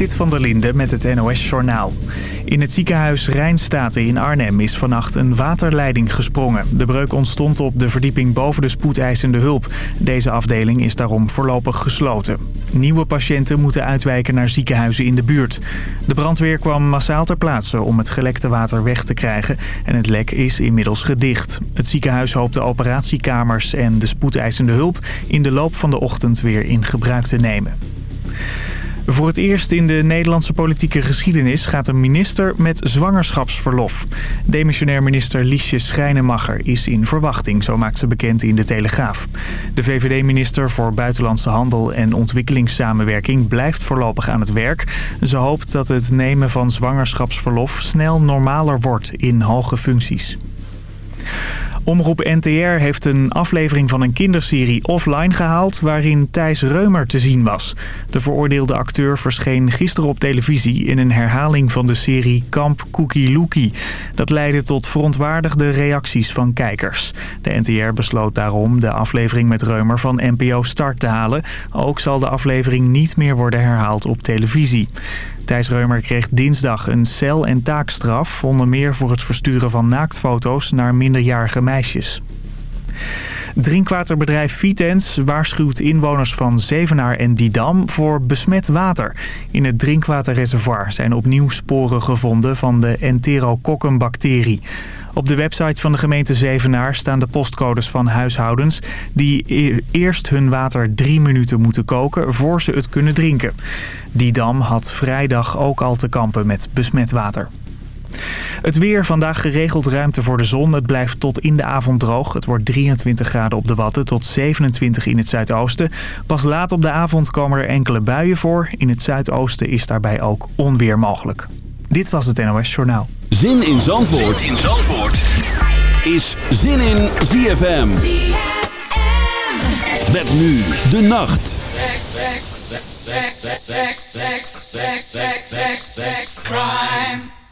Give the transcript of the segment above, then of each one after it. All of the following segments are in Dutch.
Sit van der Linde met het NOS-journaal. In het ziekenhuis Rijnstaten in Arnhem is vannacht een waterleiding gesprongen. De breuk ontstond op de verdieping boven de spoedeisende hulp. Deze afdeling is daarom voorlopig gesloten. Nieuwe patiënten moeten uitwijken naar ziekenhuizen in de buurt. De brandweer kwam massaal ter plaatse om het gelekte water weg te krijgen... en het lek is inmiddels gedicht. Het ziekenhuis hoopt de operatiekamers en de spoedeisende hulp... in de loop van de ochtend weer in gebruik te nemen. Voor het eerst in de Nederlandse politieke geschiedenis gaat een minister met zwangerschapsverlof. Demissionair minister Liesje Schrijnemacher is in verwachting, zo maakt ze bekend in de Telegraaf. De VVD-minister voor Buitenlandse Handel en Ontwikkelingssamenwerking blijft voorlopig aan het werk. Ze hoopt dat het nemen van zwangerschapsverlof snel normaler wordt in hoge functies. Omroep NTR heeft een aflevering van een kinderserie offline gehaald... waarin Thijs Reumer te zien was. De veroordeelde acteur verscheen gisteren op televisie... in een herhaling van de serie Kamp Cookie Lookie. Dat leidde tot verontwaardigde reacties van kijkers. De NTR besloot daarom de aflevering met Reumer van NPO Start te halen. Ook zal de aflevering niet meer worden herhaald op televisie. Thijs Reumer kreeg dinsdag een cel- en taakstraf... onder meer voor het versturen van naaktfoto's naar minderjarige meisjes. Drinkwaterbedrijf Vitens waarschuwt inwoners van Zevenaar en Didam voor besmet water. In het drinkwaterreservoir zijn opnieuw sporen gevonden van de enterokokkenbacterie. Op de website van de gemeente Zevenaar staan de postcodes van huishoudens... die eerst hun water drie minuten moeten koken voor ze het kunnen drinken. Didam had vrijdag ook al te kampen met besmet water. Het weer, vandaag geregeld ruimte voor de zon. Het blijft tot in de avond droog. Het wordt 23 graden op de Watten tot 27 in het zuidoosten. Pas laat op de avond komen er enkele buien voor. In het zuidoosten is daarbij ook onweer mogelijk. Dit was het NOS Journaal. Zin in Zandvoort, zin in Zandvoort. is Zin in ZFM. ZFM. Met nu de nacht. crime.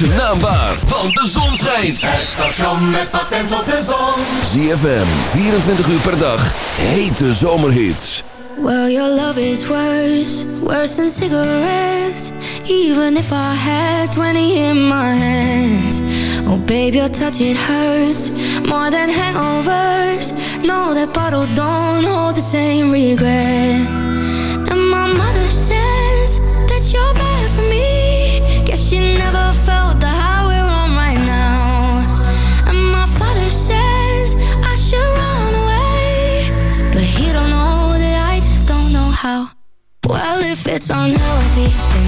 maakt zijn naam waar, want de zon schijnt. Het station met patent op de zon. ZFM, 24 uur per dag, hete zomerhits. Well, your love is worse, worse than cigarettes. Even if I had 20 in my hands. Oh, baby, your touch, it hurts, more than hangovers. No, that bottle don't hold the same regret. And my mother said... if it's unhealthy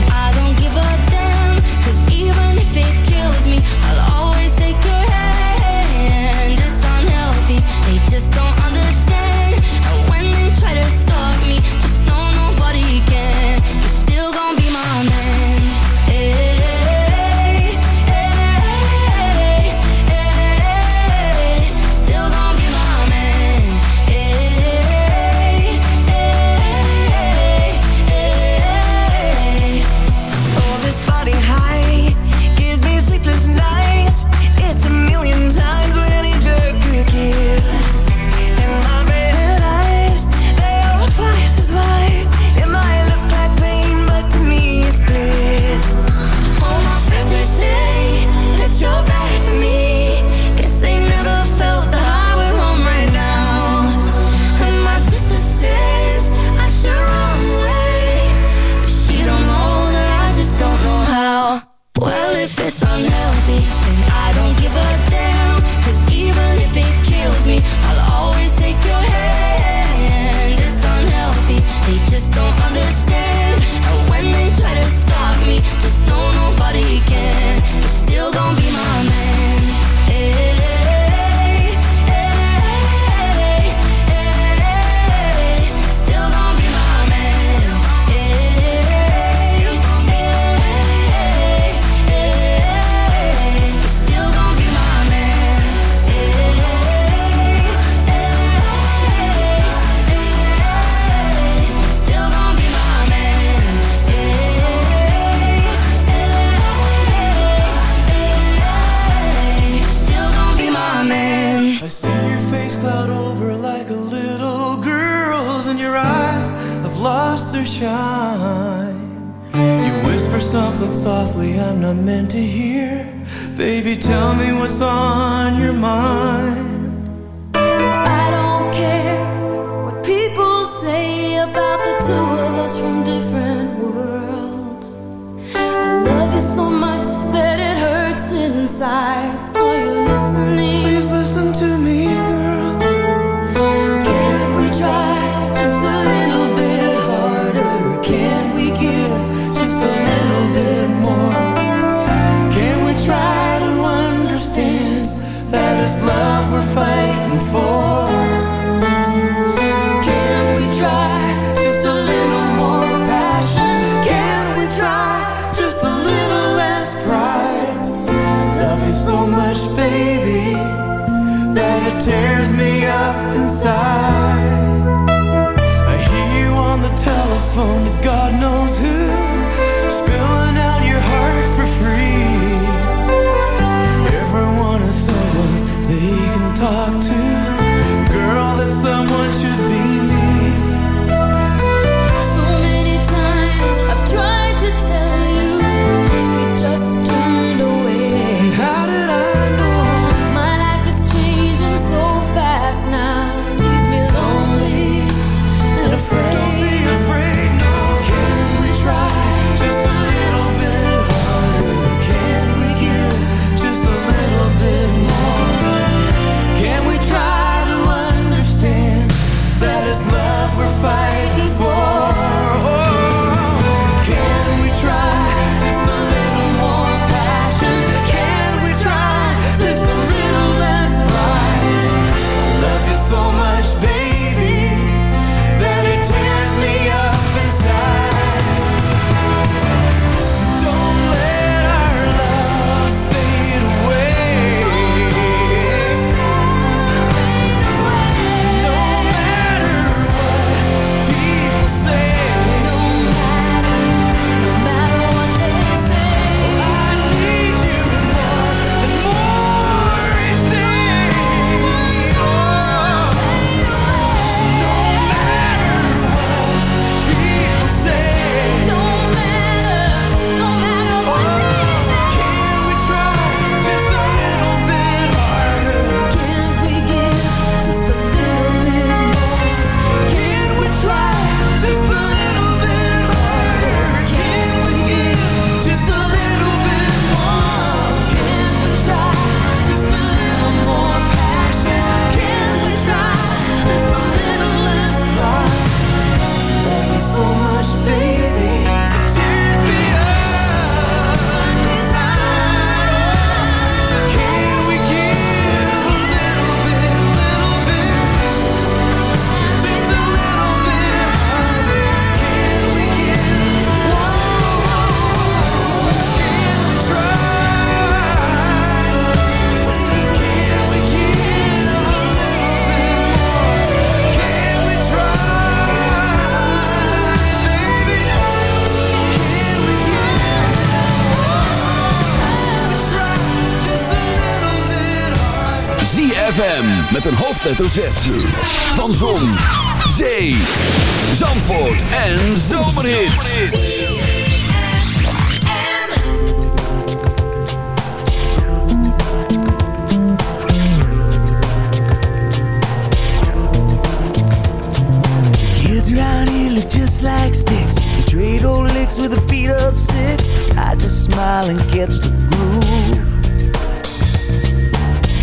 met een hoofdletter Z. Van Zon, Zee, Zandvoort en Zomerhits. Kids around here look just like sticks. They trade old licks with a beat of six. I just smile and catch the groove.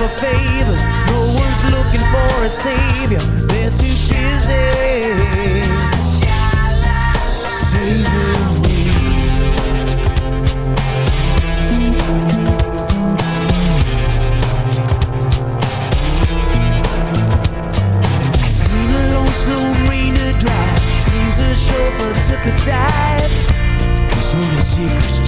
for favors. No one's looking for a savior. They're too busy saving me. I seen a lonesome rain to drive. Seems a chauffeur took a dive. He's on a secret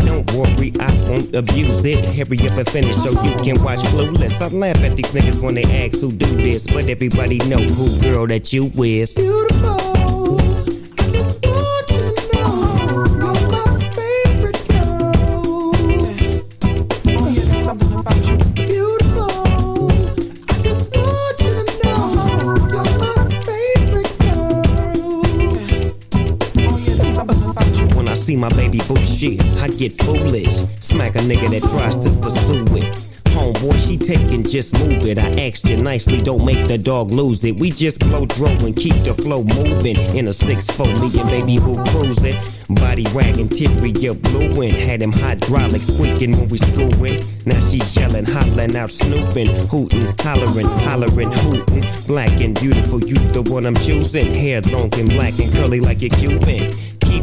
don't worry, I won't abuse it. Hurry up and finish so you can watch Clueless. I laugh at these niggas when they ask who do this, but everybody know who girl that you is. Beautiful. I get foolish. Smack a nigga that tries to pursue it. Homeboy, she taking, just move it. I asked you nicely, don't make the dog lose it. We just blow throw and keep the flow moving. In a 6-4, me and baby boo cruising. Body wagging, teary, you blueing. Had him hydraulic squeaking when we screwing. Now she yelling, hollering out, snooping, hooting, hollering, hollering, hooting. Black and beautiful, you the one I'm choosing. Hair long and black and curly like a Cuban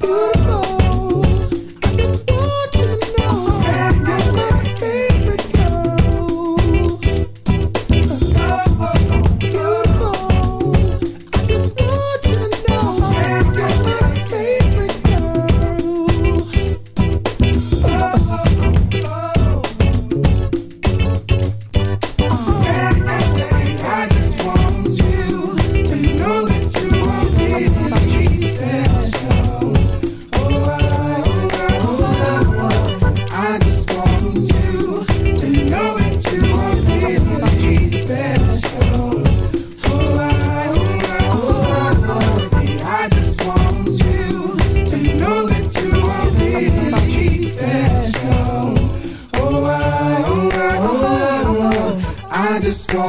Beautiful.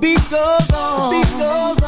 beat goes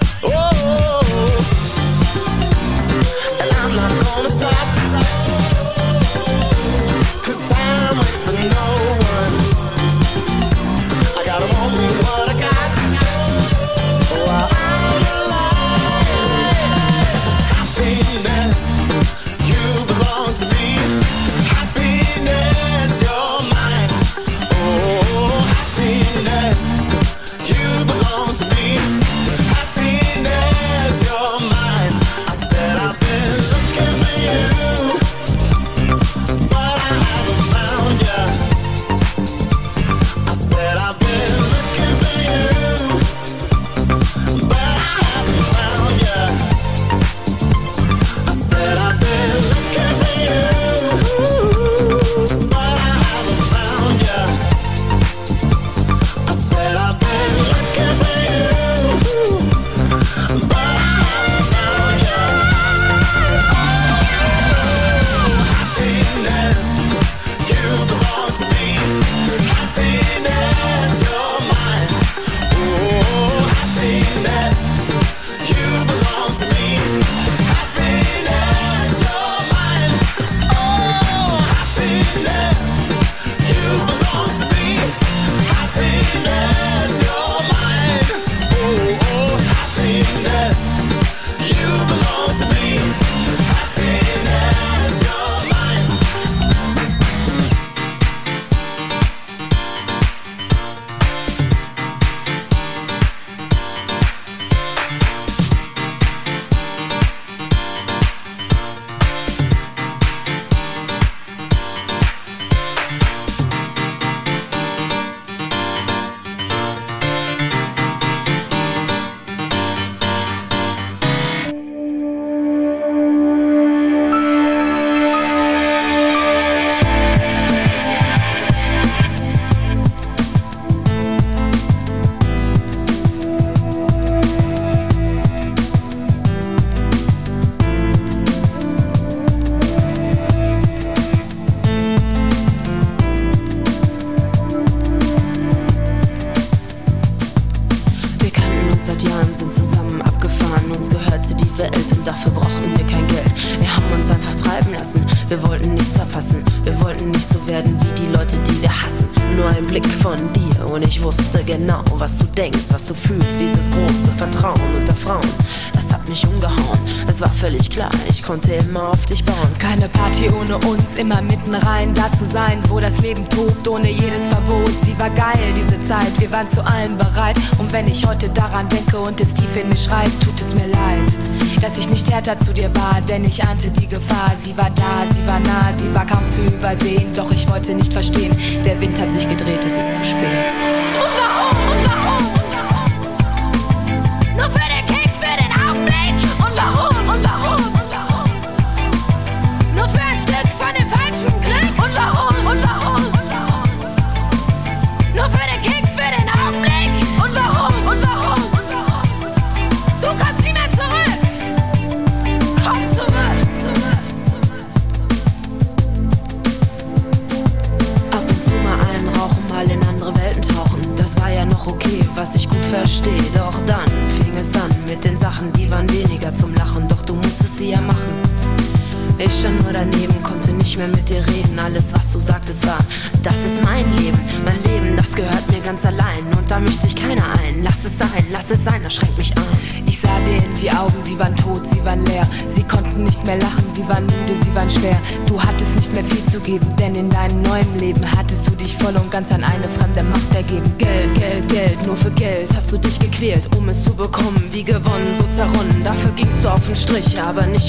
ich aber nicht.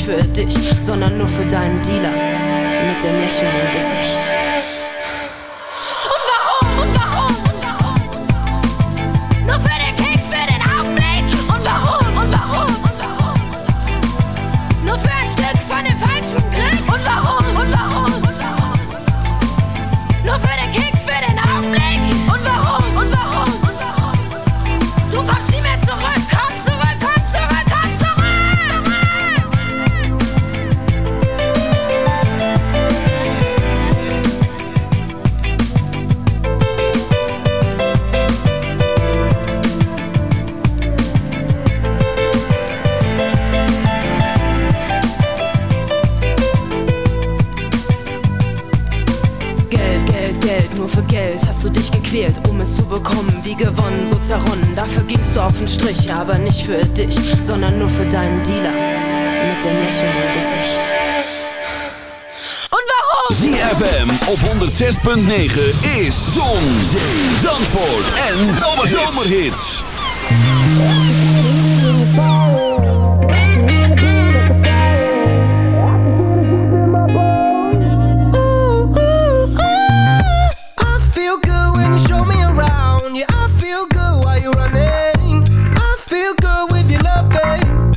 nicht für dich, sondern nur für deinen Dealer mit dem Lächeln Gesicht. Und warum? ZFM op 106.9 is Zon, Zee, Zandvoort en Zomerhits. Zomerhits.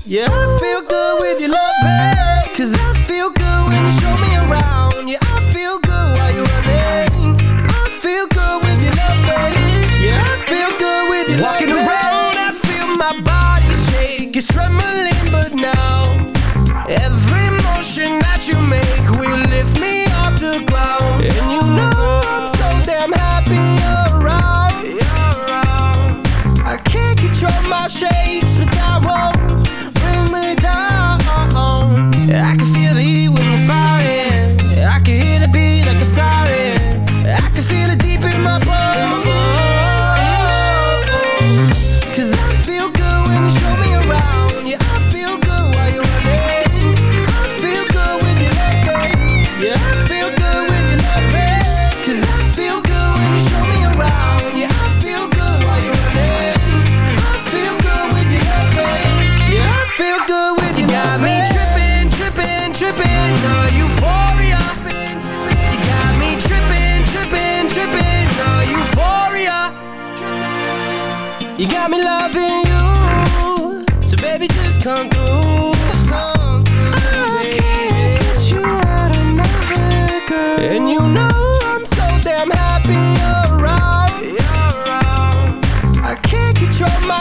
Yeah, I feel good with your love, babe. Cause I feel good when you show me around. Yeah, I feel good while you're running. I feel good with your love. Yeah, I feel good with your Walking around, I feel my body shake. It's trembling, but now every motion that you make will lift me off the ground. And you know I'm so damn happy around. I can't control my shakes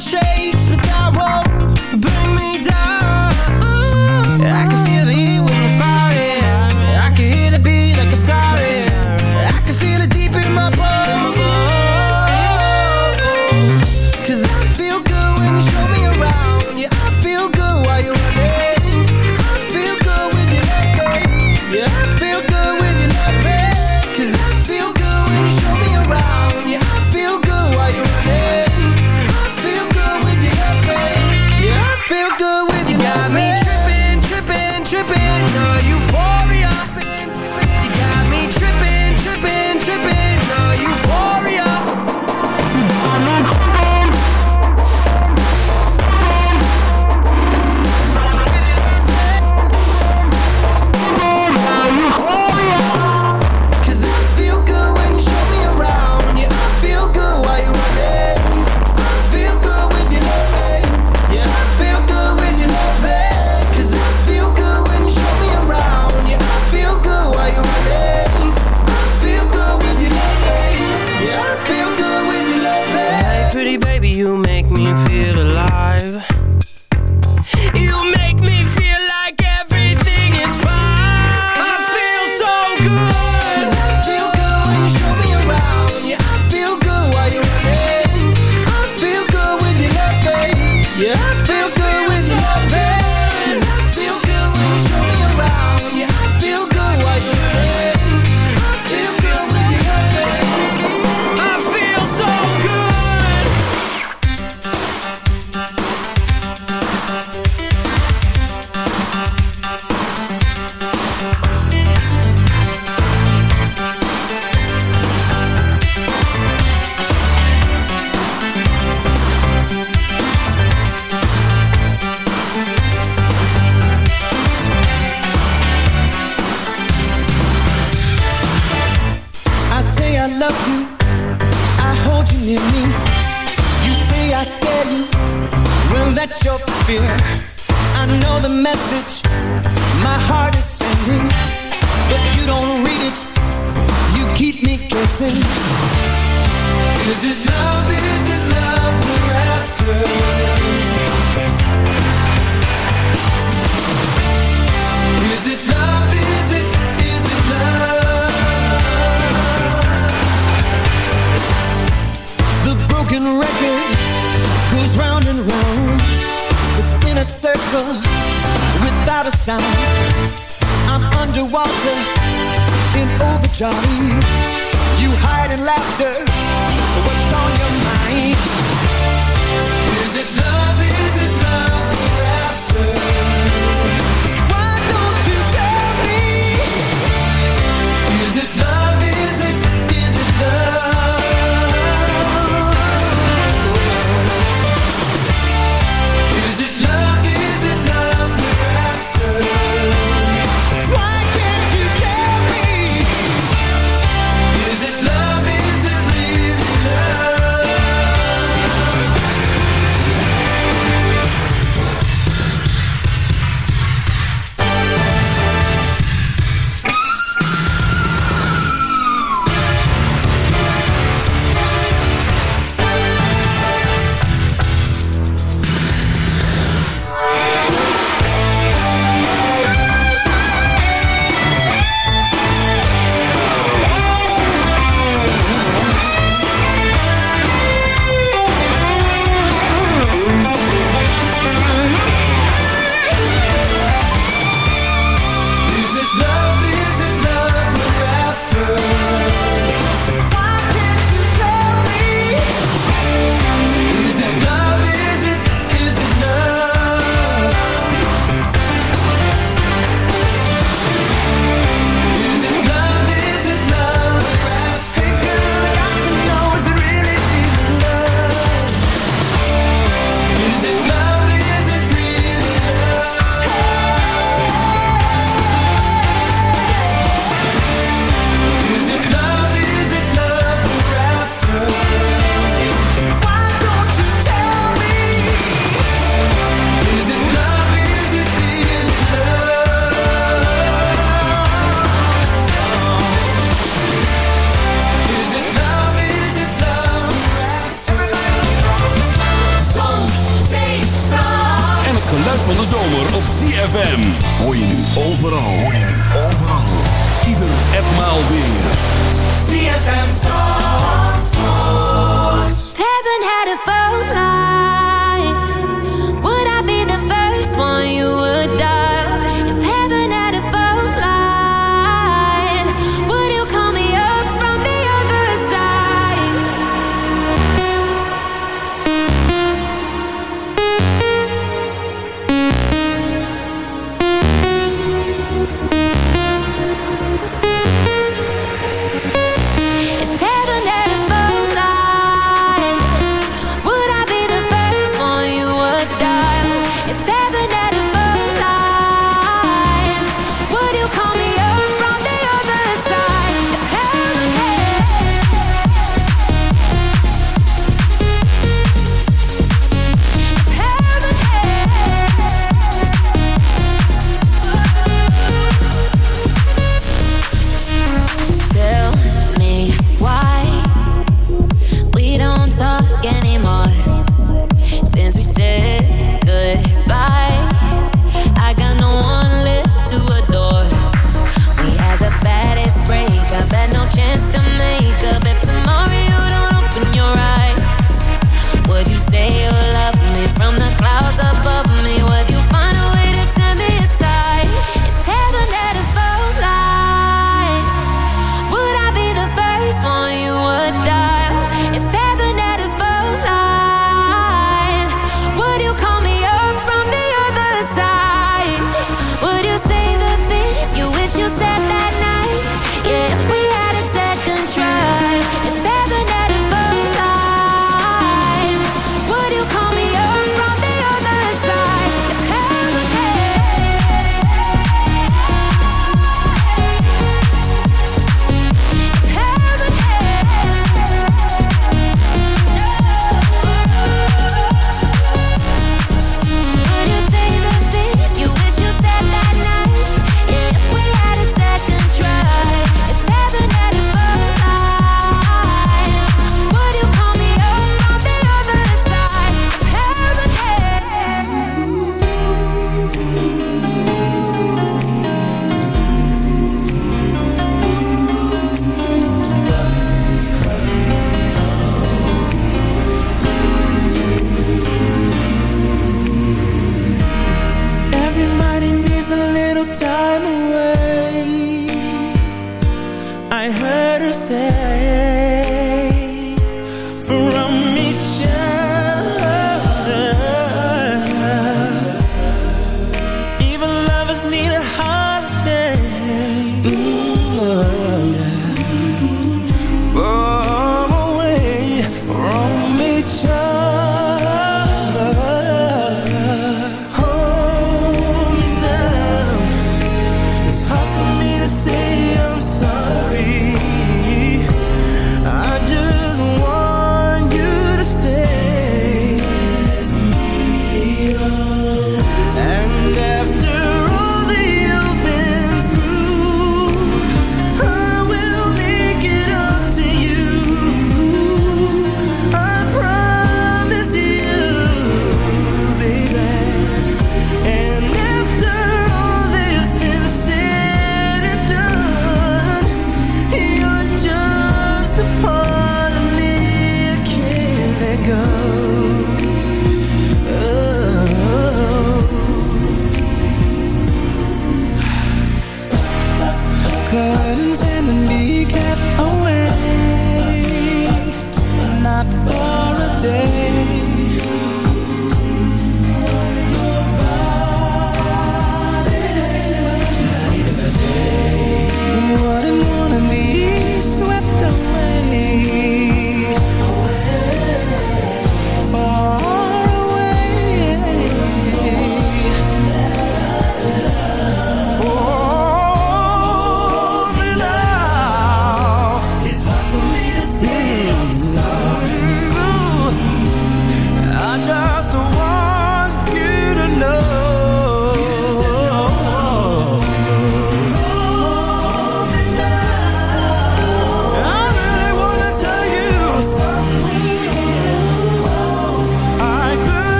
shake